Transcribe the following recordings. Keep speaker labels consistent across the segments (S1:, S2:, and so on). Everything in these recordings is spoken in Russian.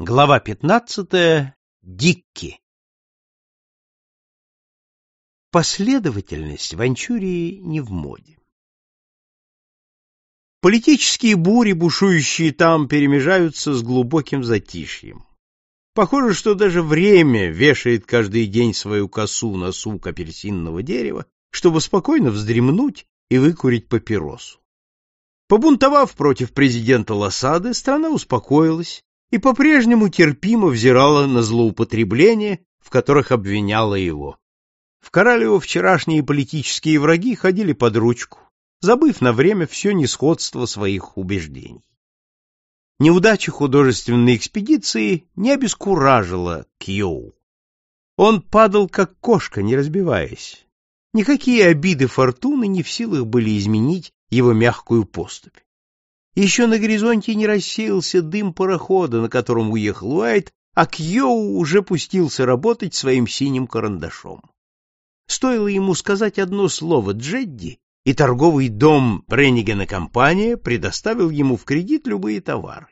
S1: Глава пятнадцатая. Дикки. Последовательность в Анчурии не в моде. Политические бури, бушующие там, перемежаются с глубоким затишьем. Похоже, что даже время вешает каждый день свою косу на сук апельсинного дерева, чтобы спокойно вздремнуть и выкурить папиросу. Побунтовав против президента Лосады, страна успокоилась и по-прежнему терпимо взирала на злоупотребления, в которых обвиняла его. В Королево вчерашние политические враги ходили под ручку, забыв на время все несходство своих убеждений. Неудача художественной экспедиции не обескуражила Кьоу. Он падал, как кошка, не разбиваясь. Никакие обиды фортуны не в силах были изменить его мягкую поступь. Еще на горизонте не рассеялся дым парохода, на котором уехал Уайт, а Кьоу уже пустился работать своим синим карандашом. Стоило ему сказать одно слово «Джедди», и торговый дом Бреннигена компания предоставил ему в кредит любые товары.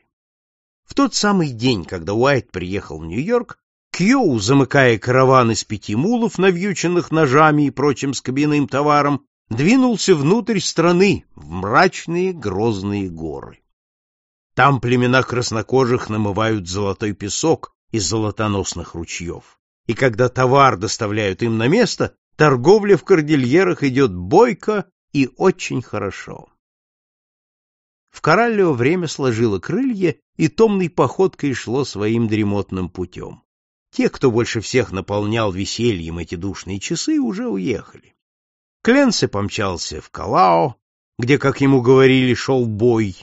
S1: В тот самый день, когда Уайт приехал в Нью-Йорк, Кьоу, замыкая караван из пяти мулов, навьюченных ножами и прочим скобяным товаром, двинулся внутрь страны, в мрачные грозные горы. Там племена краснокожих намывают золотой песок из золотоносных ручьев, и когда товар доставляют им на место, торговля в кордильерах идет бойко и очень хорошо. В Кораллио время сложило крылья и томной походкой шло своим дремотным путем. Те, кто больше всех наполнял весельем эти душные часы, уже уехали. Кленси помчался в Калао, где, как ему говорили, шел бой.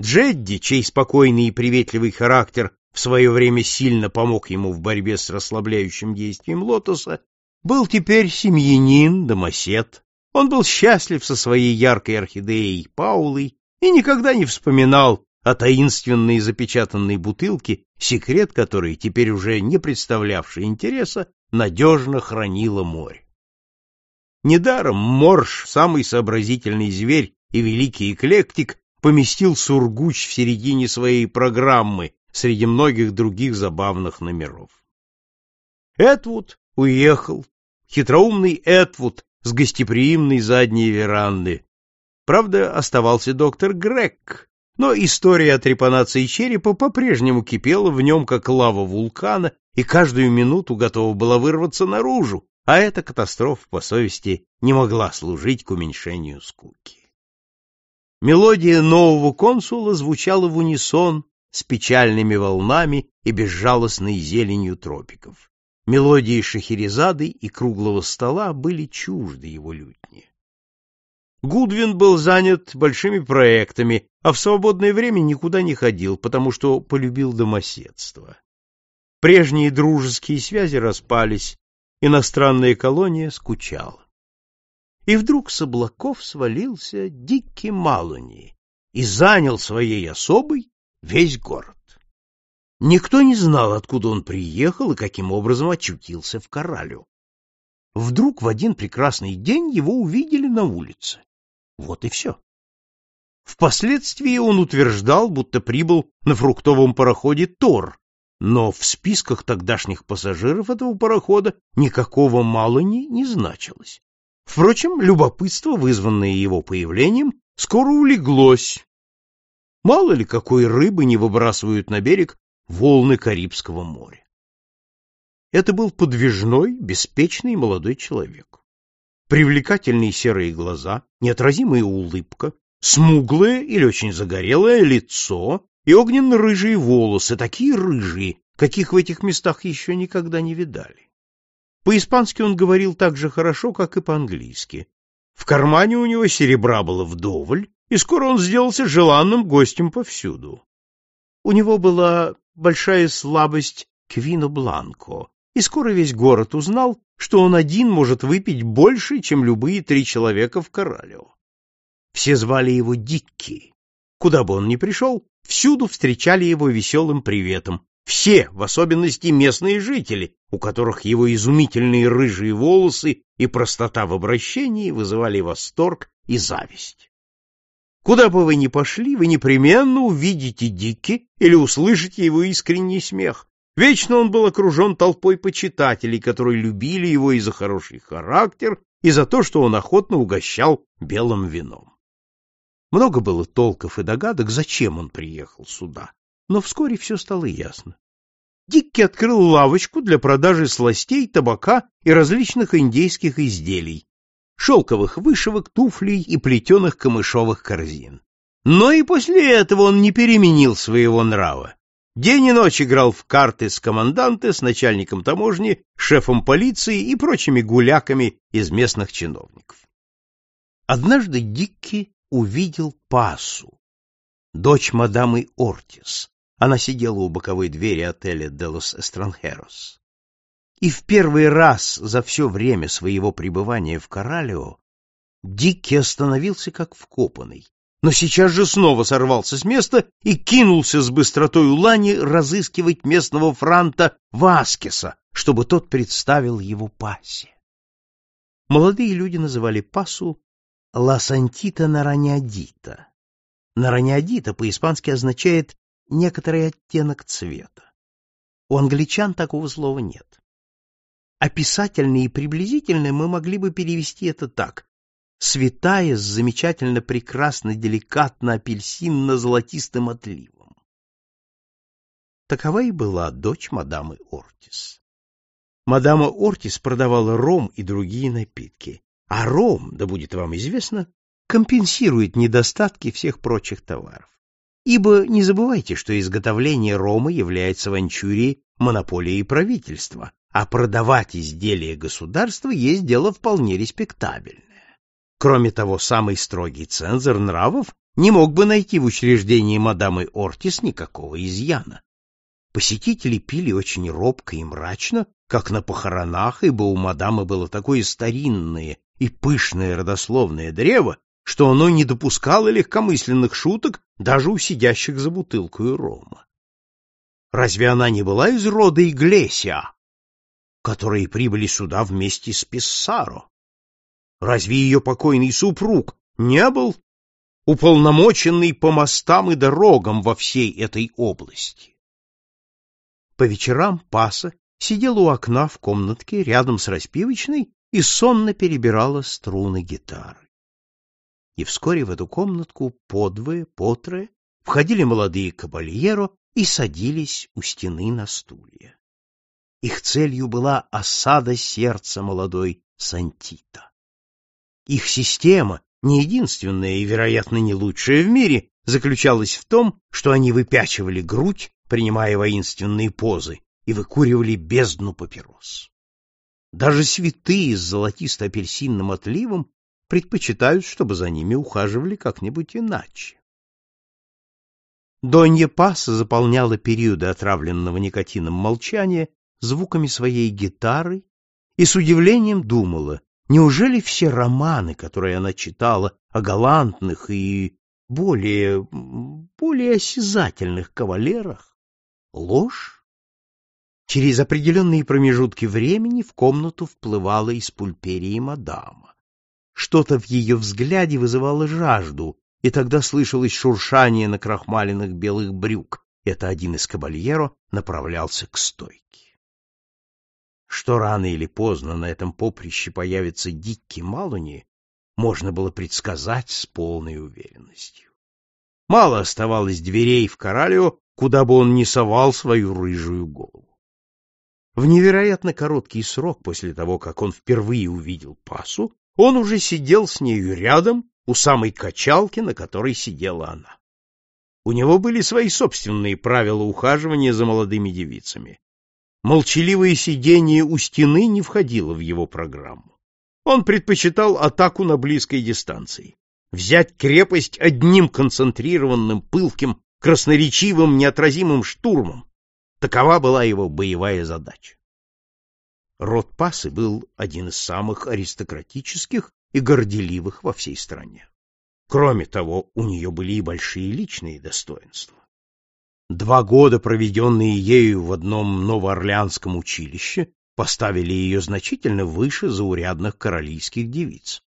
S1: Джедди, чей спокойный и приветливый характер в свое время сильно помог ему в борьбе с расслабляющим действием лотоса, был теперь семьянин, домосед. Он был счастлив со своей яркой орхидеей Паулой и никогда не вспоминал о таинственной запечатанной бутылке, секрет которой, теперь уже не представлявший интереса, надежно хранило море. Недаром Морж, самый сообразительный зверь и великий эклектик, поместил Сургуч в середине своей программы среди многих других забавных номеров. Этвуд уехал, хитроумный Этвуд с гостеприимной задней веранды. Правда, оставался доктор Грег, но история о трепанации черепа по-прежнему кипела в нем, как лава вулкана, и каждую минуту готова была вырваться наружу, а эта катастрофа, по совести, не могла служить к уменьшению скуки. Мелодия нового консула звучала в унисон с печальными волнами и безжалостной зеленью тропиков. Мелодии Шахерезады и круглого стола были чужды его лютне. Гудвин был занят большими проектами, а в свободное время никуда не ходил, потому что полюбил домоседство. Прежние дружеские связи распались, иностранная колония скучала. И вдруг с облаков свалился дикий Малуни и занял своей особой весь город. Никто не знал, откуда он приехал и каким образом очутился в Коралю. Вдруг в один прекрасный день его увидели на улице. Вот и все. Впоследствии он утверждал, будто прибыл на фруктовом пароходе Тор, но в списках тогдашних пассажиров этого парохода никакого Малани не значилось. Впрочем, любопытство, вызванное его появлением, скоро улеглось. Мало ли какой рыбы не выбрасывают на берег волны Карибского моря. Это был подвижной, беспечный молодой человек. Привлекательные серые глаза, неотразимая улыбка, смуглое или очень загорелое лицо и огненно-рыжие волосы, такие рыжие, каких в этих местах еще никогда не видали. По-испански он говорил так же хорошо, как и по-английски. В кармане у него серебра было вдоволь, и скоро он сделался желанным гостем повсюду. У него была большая слабость к вину бланко, и скоро весь город узнал, что он один может выпить больше, чем любые три человека в Коралео. Все звали его Дикки. Куда бы он ни пришел, Всюду встречали его веселым приветом. Все, в особенности местные жители, у которых его изумительные рыжие волосы и простота в обращении вызывали восторг и зависть. Куда бы вы ни пошли, вы непременно увидите Дикки или услышите его искренний смех. Вечно он был окружен толпой почитателей, которые любили его и за хороший характер, и за то, что он охотно угощал белым вином. Много было толков и догадок, зачем он приехал сюда, но вскоре все стало ясно. Дикки открыл лавочку для продажи сластей, табака и различных индейских изделий, шелковых вышивок, туфлей и плетеных камышовых корзин. Но и после этого он не переменил своего нрава. День и ночь играл в карты с команданте, с начальником таможни, шефом полиции и прочими гуляками из местных чиновников. Однажды Дикки увидел Пасу, дочь мадамы Ортис. Она сидела у боковой двери отеля «Делос Эстранхерос». И в первый раз за все время своего пребывания в Коралио Дикки остановился как вкопанный но сейчас же снова сорвался с места и кинулся с быстротой Улани разыскивать местного франта Васкеса, чтобы тот представил его пасе. Молодые люди называли пасу «ла сантита нараниадита». Нараниадита по-испански означает «некоторый оттенок цвета». У англичан такого слова нет. Описательно и приблизительно мы могли бы перевести это так святая с замечательно прекрасно деликатно апельсинно-золотистым отливом. Такова и была дочь мадамы Ортис. Мадама Ортис продавала ром и другие напитки, а ром, да будет вам известно, компенсирует недостатки всех прочих товаров. Ибо не забывайте, что изготовление рома является в Анчурии монополией правительства, а продавать изделия государства есть дело вполне респектабельное. Кроме того, самый строгий цензор нравов не мог бы найти в учреждении мадамы Ортис никакого изъяна. Посетители пили очень робко и мрачно, как на похоронах, ибо у мадамы было такое старинное и пышное родословное древо, что оно не допускало легкомысленных шуток даже у сидящих за бутылкой рома. Разве она не была из рода Иглесия, которые прибыли сюда вместе с Писсаро? Разве ее покойный супруг не был уполномоченный по мостам и дорогам во всей этой области? По вечерам Паса сидела у окна в комнатке рядом с распивочной и сонно перебирала струны гитары. И вскоре в эту комнатку подвое, потрое входили молодые кабальеро и садились у стены на стулья. Их целью была осада сердца молодой Сантита. Их система, не единственная и, вероятно, не лучшая в мире, заключалась в том, что они выпячивали грудь, принимая воинственные позы, и выкуривали бездну папирос. Даже святые с золотисто-апельсинным отливом предпочитают, чтобы за ними ухаживали как-нибудь иначе. Донья Паса заполняла периоды отравленного никотином молчания звуками своей гитары и с удивлением думала, Неужели все романы, которые она читала о галантных и более, более осязательных кавалерах, ложь? Через определенные промежутки времени в комнату вплывала из пульперии мадама. Что-то в ее взгляде вызывало жажду, и тогда слышалось шуршание на крахмаленных белых брюк. Это один из кабальеро направлялся к стойке. Что рано или поздно на этом поприще появится Дикки Малуни, можно было предсказать с полной уверенностью. Мало оставалось дверей в Коралио, куда бы он ни совал свою рыжую голову. В невероятно короткий срок после того, как он впервые увидел Пасу, он уже сидел с нею рядом у самой качалки, на которой сидела она. У него были свои собственные правила ухаживания за молодыми девицами. Молчаливое сидение у стены не входило в его программу. Он предпочитал атаку на близкой дистанции. Взять крепость одним концентрированным, пылким, красноречивым, неотразимым штурмом. Такова была его боевая задача. Род Пасы был один из самых аристократических и горделивых во всей стране. Кроме того, у нее были и большие личные достоинства. Два года, проведенные ею в одном новоорлеанском училище, поставили ее значительно выше заурядных королийских девиц.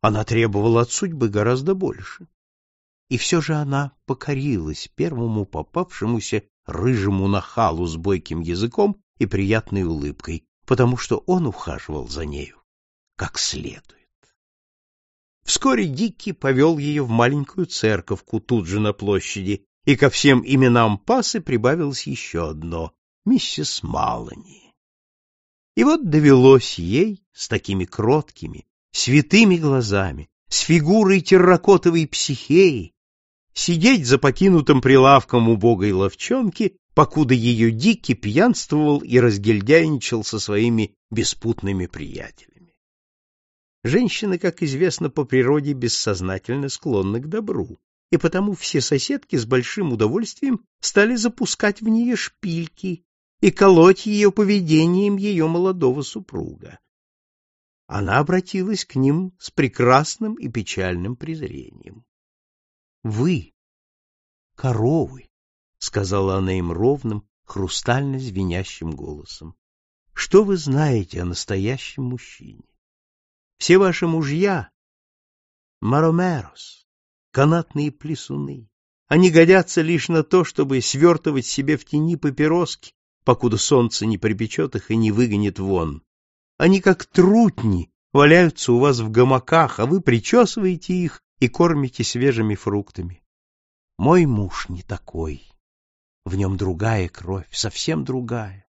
S1: Она требовала от судьбы гораздо больше. И все же она покорилась первому попавшемуся рыжему нахалу с бойким языком и приятной улыбкой, потому что он ухаживал за нею как следует. Вскоре Дикки повел ее в маленькую церковку тут же на площади, и ко всем именам пасы прибавилось еще одно — миссис Малани. И вот довелось ей с такими кроткими, святыми глазами, с фигурой терракотовой психеи, сидеть за покинутым прилавком убогой ловчонки, покуда ее Дикки пьянствовал и разгильдяйничал со своими беспутными приятелями. Женщины, как известно, по природе бессознательно склонны к добру, и потому все соседки с большим удовольствием стали запускать в нее шпильки и колоть ее поведением ее молодого супруга. Она обратилась к ним с прекрасным и печальным презрением. — Вы, коровы, — сказала она им ровным, хрустально звенящим голосом, — что вы знаете о настоящем мужчине? Все ваши мужья — маромерос, канатные плесуны. Они годятся лишь на то, чтобы свертывать себе в тени папироски, покуда солнце не припечет их и не выгонит вон. Они, как трутни, валяются у вас в гамаках, а вы причесываете их и кормите свежими фруктами. Мой муж не такой. В нем другая кровь, совсем другая.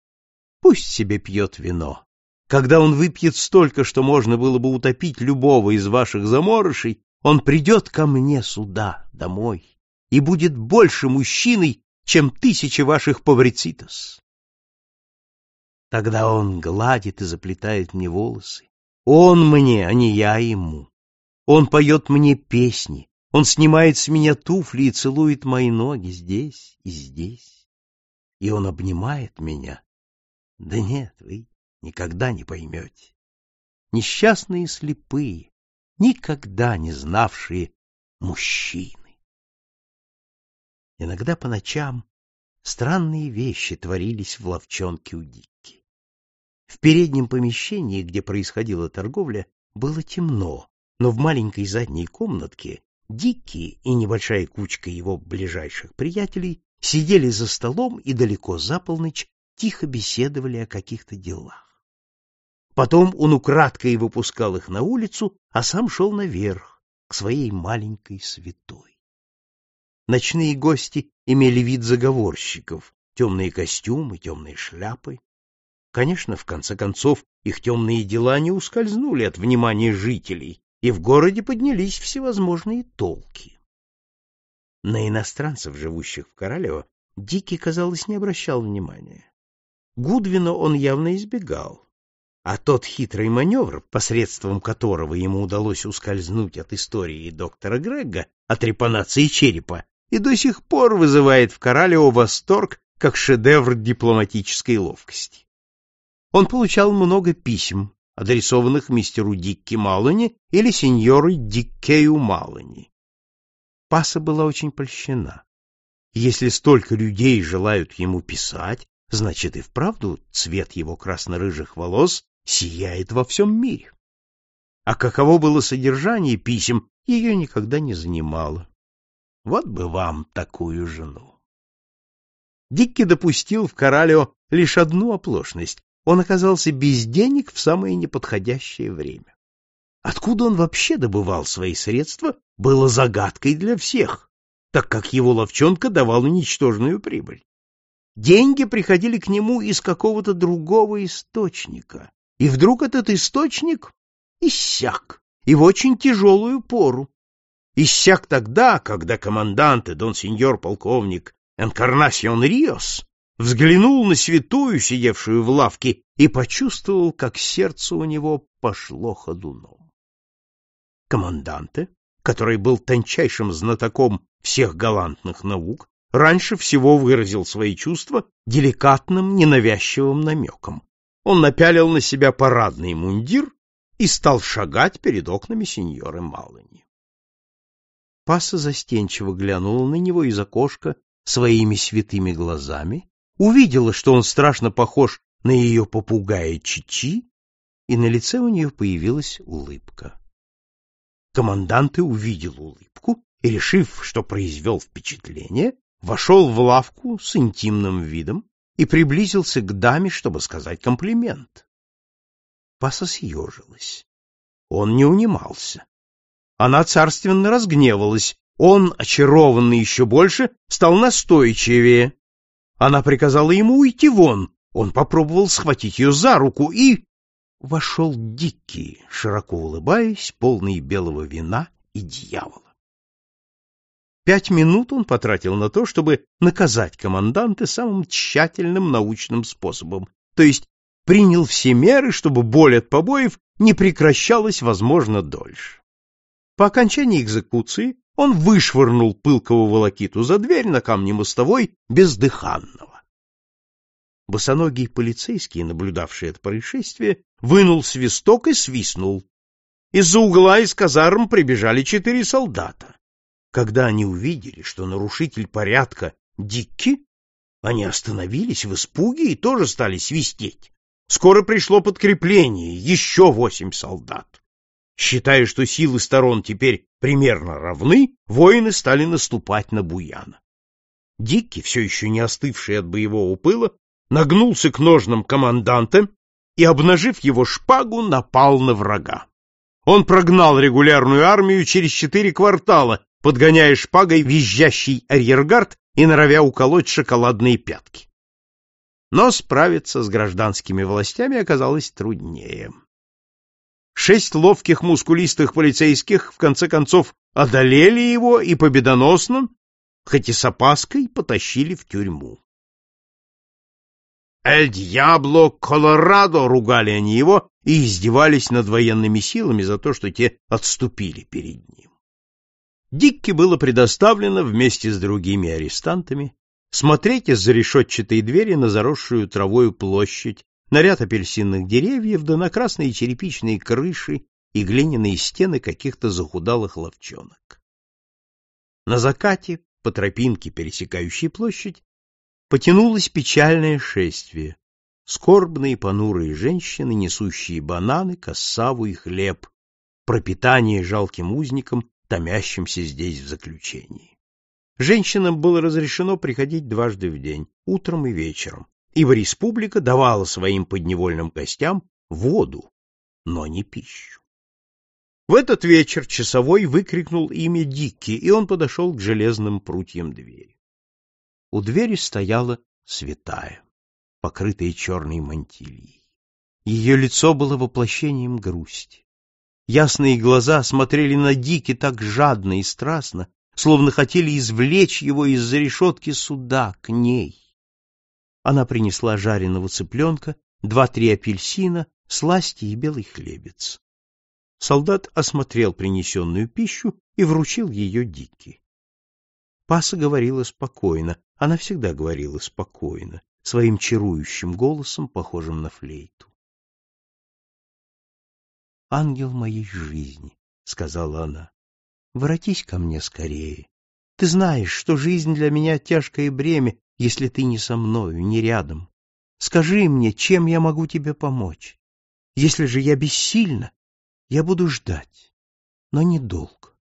S1: Пусть себе пьет вино. Когда он выпьет столько, что можно было бы утопить любого из ваших заморышей, он придет ко мне сюда, домой, и будет больше мужчиной, чем тысячи ваших поврецитос. Тогда он гладит и заплетает мне волосы. Он мне, а не я ему. Он поет мне песни, он снимает с меня туфли и целует мои ноги здесь и здесь. И он обнимает меня. Да нет, вы никогда не поймете. Несчастные слепые, никогда не знавшие мужчины. Иногда по ночам странные вещи творились в ловчонке у Дикки. В переднем помещении, где происходила торговля, было темно, но в маленькой задней комнатке Дикки и небольшая кучка его ближайших приятелей сидели за столом и далеко за полночь тихо беседовали о каких-то делах. Потом он украдкой выпускал их на улицу, а сам шел наверх, к своей маленькой святой. Ночные гости имели вид заговорщиков, темные костюмы, темные шляпы. Конечно, в конце концов, их темные дела не ускользнули от внимания жителей, и в городе поднялись всевозможные толки. На иностранцев, живущих в Королево, Дикий, казалось, не обращал внимания. Гудвина он явно избегал а тот хитрый маневр, посредством которого ему удалось ускользнуть от истории доктора Грегга о трепанации черепа, и до сих пор вызывает в Коралео восторг как шедевр дипломатической ловкости. Он получал много писем, адресованных мистеру Дикки Малони или сеньору Диккею Малони. Паса была очень польщена. Если столько людей желают ему писать, значит и вправду цвет его красно-рыжих волос сияет во всем мире. А каково было содержание писем, ее никогда не занимало. Вот бы вам такую жену. Дикки допустил в Коралео лишь одну оплошность. Он оказался без денег в самое неподходящее время. Откуда он вообще добывал свои средства, было загадкой для всех, так как его ловчонка давала ничтожную прибыль. Деньги приходили к нему из какого-то другого источника, и вдруг этот источник иссяк, и в очень тяжелую пору. Иссяк тогда, когда командант и дон сеньор полковник Энкарнасион Риос взглянул на святую, сидевшую в лавке, и почувствовал, как сердце у него пошло ходуном. Команданте, который был тончайшим знатоком всех галантных наук, раньше всего выразил свои чувства деликатным, ненавязчивым намеком он напялил на себя парадный мундир и стал шагать перед окнами сеньоры Малани. Паса застенчиво глянула на него из окошка своими святыми глазами, увидела, что он страшно похож на ее попугая Чичи, и на лице у нее появилась улыбка. Командант увидел улыбку и, решив, что произвел впечатление, вошел в лавку с интимным видом и приблизился к даме, чтобы сказать комплимент. Паса съежилась. Он не унимался. Она царственно разгневалась. Он, очарованный еще больше, стал настойчивее. Она приказала ему уйти вон. Он попробовал схватить ее за руку и... Вошел дикий, широко улыбаясь, полный белого вина и дьявола. Пять минут он потратил на то, чтобы наказать команданта самым тщательным научным способом, то есть принял все меры, чтобы боль от побоев не прекращалась, возможно, дольше. По окончании экзекуции он вышвырнул пылкого волокиту за дверь на камне мостовой бездыханного. Босоногий полицейский, наблюдавший это происшествие, вынул свисток и свистнул. Из-за угла из казарм прибежали четыре солдата. Когда они увидели, что нарушитель порядка Дикки, они остановились в испуге и тоже стали свистеть. Скоро пришло подкрепление, еще восемь солдат. Считая, что силы сторон теперь примерно равны, воины стали наступать на Буяна. Дикки, все еще не остывший от боевого пыла, нагнулся к ножнам команданта и, обнажив его шпагу, напал на врага. Он прогнал регулярную армию через четыре квартала, подгоняя шпагой визжащий арьергард и норовя уколоть шоколадные пятки. Но справиться с гражданскими властями оказалось труднее. Шесть ловких мускулистых полицейских в конце концов одолели его и победоносно, хоть и с опаской, потащили в тюрьму. «Эль Дьябло Колорадо!» — ругали они его и издевались над военными силами за то, что те отступили перед ним. Дикке было предоставлено вместе с другими арестантами смотреть из-за решетчатой двери на заросшую травою площадь, на ряд апельсинных деревьев, да на красные черепичные крыши и глиняные стены каких-то захудалых ловчонок. На закате, по тропинке, пересекающей площадь, потянулось печальное шествие. Скорбные понурые женщины, несущие бананы, кассаву и хлеб, пропитание жалким узникам, томящимся здесь в заключении. Женщинам было разрешено приходить дважды в день, утром и вечером, ибо республика давала своим подневольным гостям воду, но не пищу. В этот вечер часовой выкрикнул имя Дикки, и он подошел к железным прутьям двери. У двери стояла святая, покрытая черной мантильей. Ее лицо было воплощением грусти. Ясные глаза смотрели на Дики так жадно и страстно, словно хотели извлечь его из-за решетки суда к ней. Она принесла жареного цыпленка, два-три апельсина, сласти и белый хлебец. Солдат осмотрел принесенную пищу и вручил ее Дикки. Паса говорила спокойно, она всегда говорила спокойно, своим чарующим голосом, похожим на флейту. «Ангел моей жизни», — сказала она, Воротись ко мне скорее. Ты знаешь, что жизнь для меня тяжкое бремя, если ты не со мною, не рядом. Скажи мне, чем я могу тебе помочь? Если же я бессильна, я буду ждать, но недолго.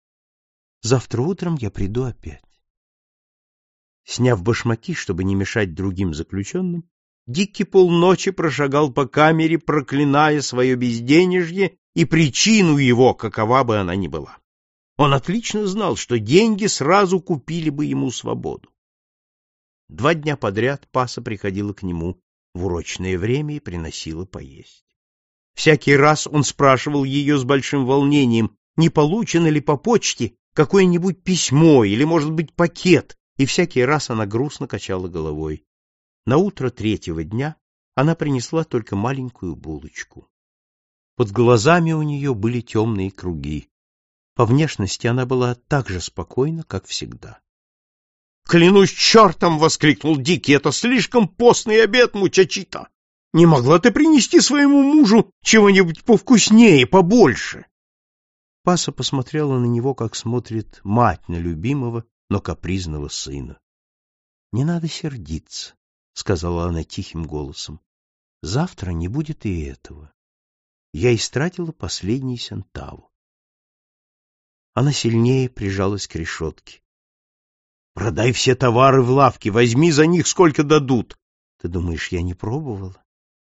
S1: Завтра утром я приду опять. Сняв башмаки, чтобы не мешать другим заключенным, Дикки полночи прошагал по камере, проклиная свое безденежье и причину его, какова бы она ни была. Он отлично знал, что деньги сразу купили бы ему свободу. Два дня подряд Паса приходила к нему в урочное время и приносила поесть. Всякий раз он спрашивал ее с большим волнением, не получено ли по почте какое-нибудь письмо или, может быть, пакет, и всякий раз она грустно качала головой. На утро третьего дня она принесла только маленькую булочку. Под глазами у нее были темные круги. По внешности она была так же спокойна, как всегда. «Клянусь чертом!» — воскликнул Дикий. «Это слишком постный обед, мучачита! Не могла ты принести своему мужу чего-нибудь повкуснее, побольше?» Паса посмотрела на него, как смотрит мать на любимого, но капризного сына. «Не надо сердиться», — сказала она тихим голосом. «Завтра не будет и этого. Я истратила последний сентаву. Она сильнее прижалась к решетке. Продай все товары в лавке, возьми за них сколько дадут. Ты думаешь, я не пробовала?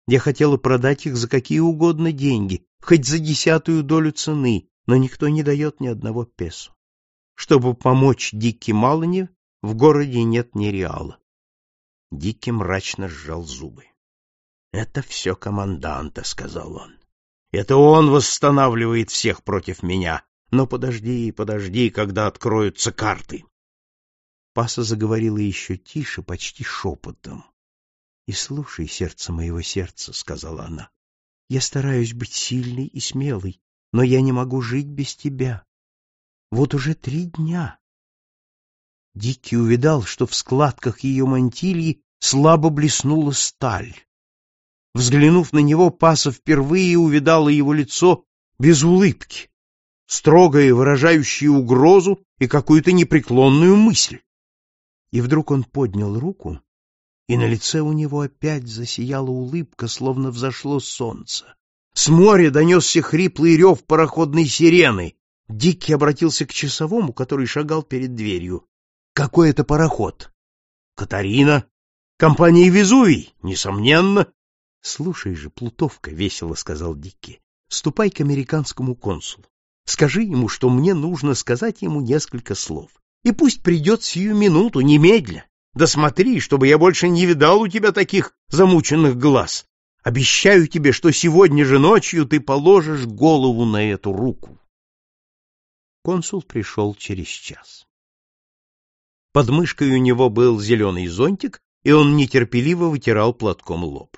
S1: Я хотела продать их за какие угодно деньги, хоть за десятую долю цены, но никто не дает ни одного песо. Чтобы помочь Дикки Малани, в городе нет ни реала. Дикки мрачно сжал зубы. — Это все команданта, — сказал он. — Это он восстанавливает всех против меня. Но подожди, подожди, когда откроются карты. Паса заговорила еще тише, почти шепотом. — И слушай, сердце моего сердца, — сказала она. — Я стараюсь быть сильной и смелой, но я не могу жить без тебя. Вот уже три дня. Дикий увидал, что в складках ее мантильи слабо блеснула сталь. Взглянув на него, Паса впервые увидала его лицо без улыбки, строгое, выражающее угрозу и какую-то непреклонную мысль. И вдруг он поднял руку, и на лице у него опять засияла улыбка, словно взошло солнце. С моря донесся хриплый рев пароходной сирены. Дикий обратился к часовому, который шагал перед дверью. — Какой это пароход? — Катарина. — Компания Везувий, несомненно. — Слушай же, Плутовка, — весело сказал Дикий, — ступай к американскому консулу. Скажи ему, что мне нужно сказать ему несколько слов и пусть придет сию минуту, немедля. Да смотри, чтобы я больше не видал у тебя таких замученных глаз. Обещаю тебе, что сегодня же ночью ты положишь голову на эту руку. Консул пришел через час. Под мышкой у него был зеленый зонтик, и он нетерпеливо вытирал платком лоб.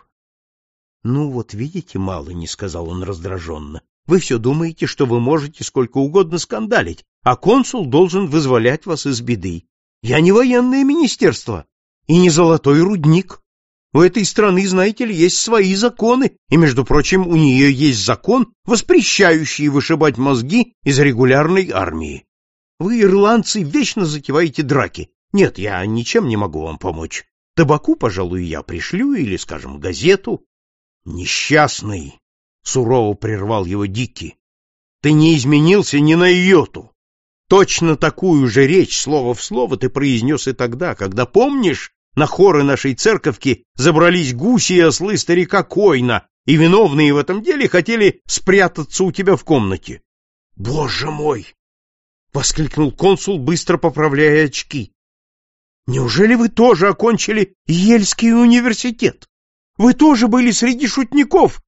S1: — Ну вот видите, мало не сказал он раздраженно. Вы все думаете, что вы можете сколько угодно скандалить, а консул должен вызволять вас из беды. Я не военное министерство и не золотой рудник. У этой страны, знаете ли, есть свои законы, и, между прочим, у нее есть закон, воспрещающий вышибать мозги из регулярной армии. Вы, ирландцы, вечно затеваете драки. Нет, я ничем не могу вам помочь. Табаку, пожалуй, я пришлю или, скажем, газету. Несчастный, сурово прервал его Дикий. Ты не изменился ни на йоту. Точно такую же речь, слово в слово, ты произнес и тогда, когда, помнишь, на хоры нашей церковки забрались гуси и ослы старика Койна, и виновные в этом деле хотели спрятаться у тебя в комнате. — Боже мой! — воскликнул консул, быстро поправляя очки. — Неужели вы тоже окончили Ельский университет? Вы тоже были среди шутников?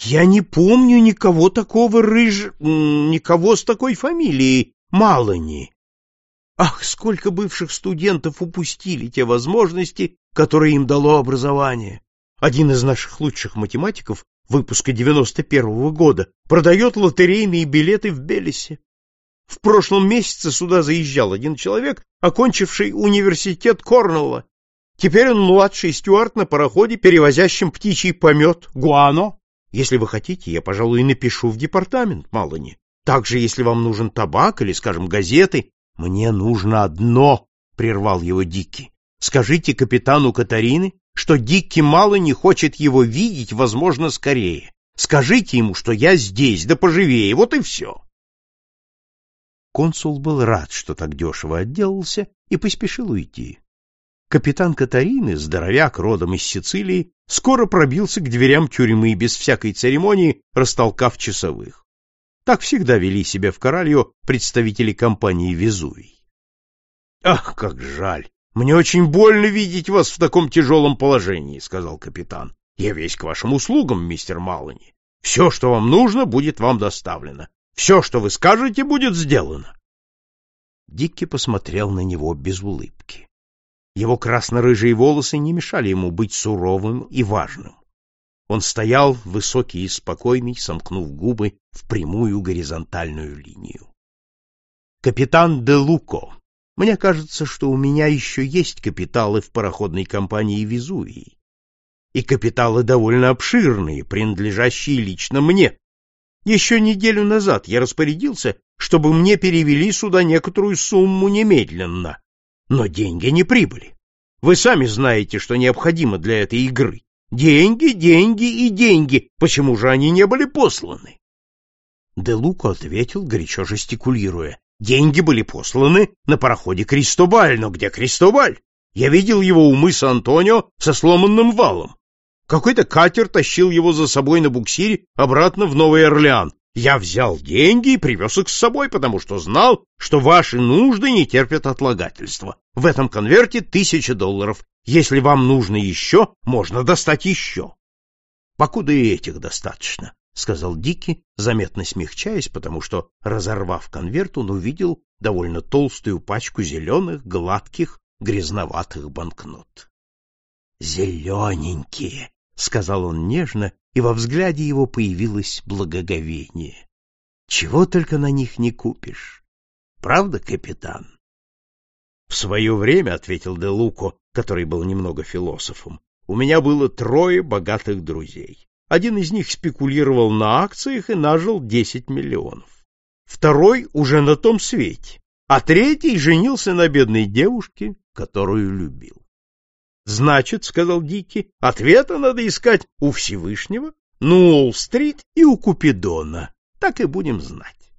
S1: Я не помню никого такого рыж... никого с такой фамилией. Малани. Ах, сколько бывших студентов упустили те возможности, которые им дало образование. Один из наших лучших математиков выпуска 91-го года продает лотерейные билеты в Белисе. В прошлом месяце сюда заезжал один человек, окончивший университет Корнелла. Теперь он младший стюард на пароходе, перевозящем птичий помет Гуано. Если вы хотите, я, пожалуй, напишу в департамент Малани. Также, если вам нужен табак или, скажем, газеты, мне нужно одно, прервал его Дикки. Скажите капитану Катарины, что Дикки мало не хочет его видеть, возможно, скорее. Скажите ему, что я здесь, да поживее, вот и все. Консул был рад, что так дешево отделался, и поспешил уйти. Капитан Катарины, здоровяк родом из Сицилии, скоро пробился к дверям тюрьмы без всякой церемонии, растолкав часовых. Так всегда вели себя в Коральо представители компании Везувий. «Ах, как жаль! Мне очень больно видеть вас в таком тяжелом положении», — сказал капитан. «Я весь к вашим услугам, мистер Малани. Все, что вам нужно, будет вам доставлено. Все, что вы скажете, будет сделано». Дикки посмотрел на него без улыбки. Его красно-рыжие волосы не мешали ему быть суровым и важным. Он стоял, высокий и спокойный, сомкнув губы в прямую горизонтальную линию. «Капитан де Луко, мне кажется, что у меня еще есть капиталы в пароходной компании Везувии. И капиталы довольно обширные, принадлежащие лично мне. Еще неделю назад я распорядился, чтобы мне перевели сюда некоторую сумму немедленно. Но деньги не прибыли. Вы сами знаете, что необходимо для этой игры. Деньги, деньги и деньги. Почему же они не были посланы? Де Луко ответил, горячо жестикулируя. Деньги были посланы на пароходе Кристобаль, но где Кристобаль? Я видел его у мыса Антонио со сломанным валом. Какой-то катер тащил его за собой на буксире обратно в Новый Орлеан. Я взял деньги и привез их с собой, потому что знал, что ваши нужды не терпят отлагательства. В этом конверте тысяча долларов. Если вам нужно еще, можно достать еще. Покуда и этих достаточно, — сказал Дики, заметно смягчаясь, потому что, разорвав конверт, он увидел довольно толстую пачку зеленых, гладких, грязноватых банкнот. «Зелененькие!» — сказал он нежно, и во взгляде его появилось благоговение. «Чего только на них не купишь! Правда, капитан?» «В свое время, — ответил де Луко, который был немного философом, — у меня было трое богатых друзей. Один из них спекулировал на акциях и нажил 10 миллионов. Второй уже на том свете, а третий женился на бедной девушке, которую любил. Значит, сказал Дики, ответа надо искать у Всевышнего, на Уолл-стрит и у Купидона. Так и будем знать.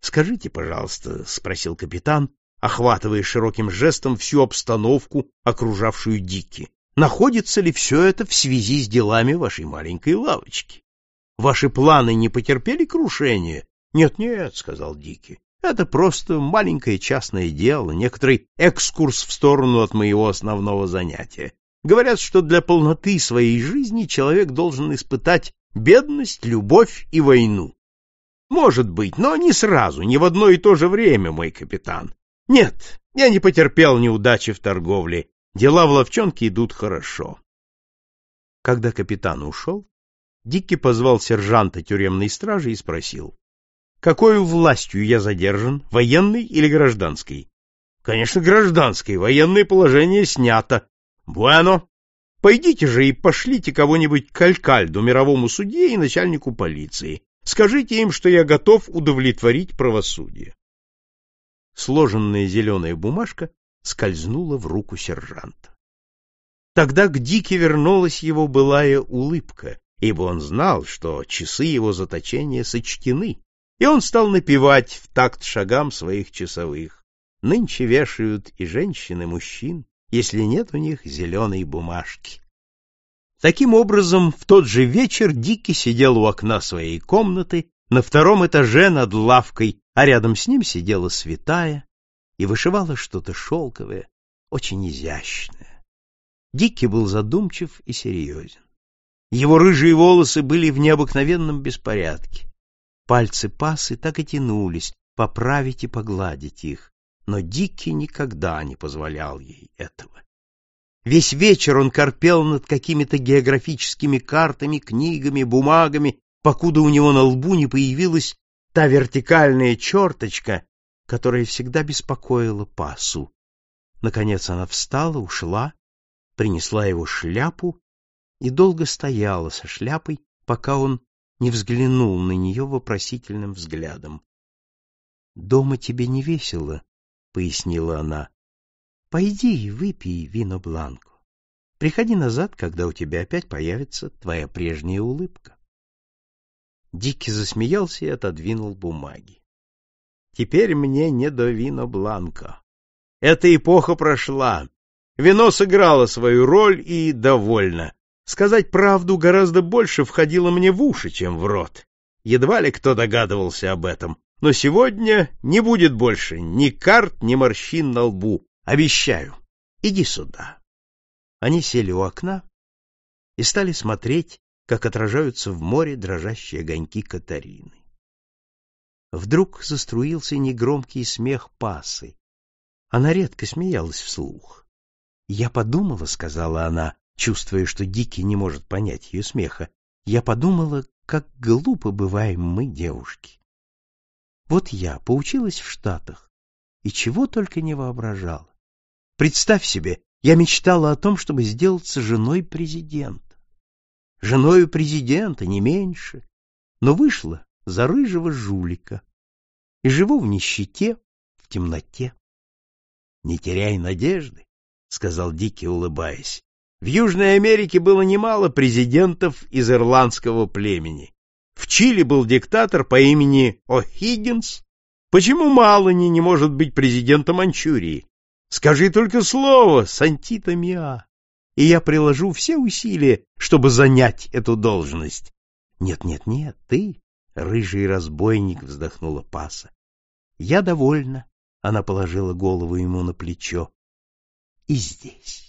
S1: Скажите, пожалуйста, спросил капитан, охватывая широким жестом всю обстановку, окружавшую Дики. Находится ли все это в связи с делами вашей маленькой лавочки? Ваши планы не потерпели крушения? Нет, нет, сказал Дики. Это просто маленькое частное дело, некоторый экскурс в сторону от моего основного занятия. Говорят, что для полноты своей жизни человек должен испытать бедность, любовь и войну. Может быть, но не сразу, не в одно и то же время, мой капитан. Нет, я не потерпел неудачи в торговле, Дела в ловчонке идут хорошо. Когда капитан ушел, Дикки позвал сержанта тюремной стражи и спросил, «Какой властью я задержан, военной или гражданской?» «Конечно, гражданской, военное положение снято». «Буэно, пойдите же и пошлите кого-нибудь к Алькальду, мировому судье и начальнику полиции. Скажите им, что я готов удовлетворить правосудие». Сложенная зеленая бумажка скользнула в руку сержанта. Тогда к Дике вернулась его былая улыбка, ибо он знал, что часы его заточения сочтены, и он стал напевать в такт шагам своих часовых. Нынче вешают и женщины, и мужчин, если нет у них зеленой бумажки. Таким образом, в тот же вечер Дики сидел у окна своей комнаты на втором этаже над лавкой, а рядом с ним сидела святая и вышивала что-то шелковое, очень изящное. Дикий был задумчив и серьезен. Его рыжие волосы были в необыкновенном беспорядке. Пальцы пасы так и тянулись поправить и погладить их, но Дикий никогда не позволял ей этого. Весь вечер он корпел над какими-то географическими картами, книгами, бумагами, покуда у него на лбу не появилась та вертикальная черточка, которая всегда беспокоила Пасу. Наконец она встала, ушла, принесла его шляпу и долго стояла со шляпой, пока он не взглянул на нее вопросительным взглядом. — Дома тебе не весело, — пояснила она. — Пойди и выпей вино Бланко. Приходи назад, когда у тебя опять появится твоя прежняя улыбка. Дикий засмеялся и отодвинул бумаги. Теперь мне не до вино бланко. Эта эпоха прошла. Вино сыграло свою роль и довольно. Сказать правду гораздо больше входило мне в уши, чем в рот. Едва ли кто догадывался об этом. Но сегодня не будет больше ни карт, ни морщин на лбу. Обещаю. Иди сюда. Они сели у окна и стали смотреть, как отражаются в море дрожащие огоньки Катарины. Вдруг заструился негромкий смех Пасы. Она редко смеялась вслух. «Я подумала», — сказала она, чувствуя, что Дикий не может понять ее смеха, «я подумала, как глупо бываем мы, девушки. Вот я поучилась в Штатах, и чего только не воображала. Представь себе, я мечтала о том, чтобы сделаться женой президента. Женою президента, не меньше. Но вышло за рыжего жулика и живу в нищете, в темноте. — Не теряй надежды, — сказал Дикий, улыбаясь. В Южной Америке было немало президентов из ирландского племени. В Чили был диктатор по имени О'Хиггинс. Почему Малани не может быть президентом Манчурии? Скажи только слово «Сантита Миа», и я приложу все усилия, чтобы занять эту должность. Нет, нет, нет, ты, рыжий разбойник, вздохнула Паса. Я довольна. Она положила голову ему на плечо. И здесь.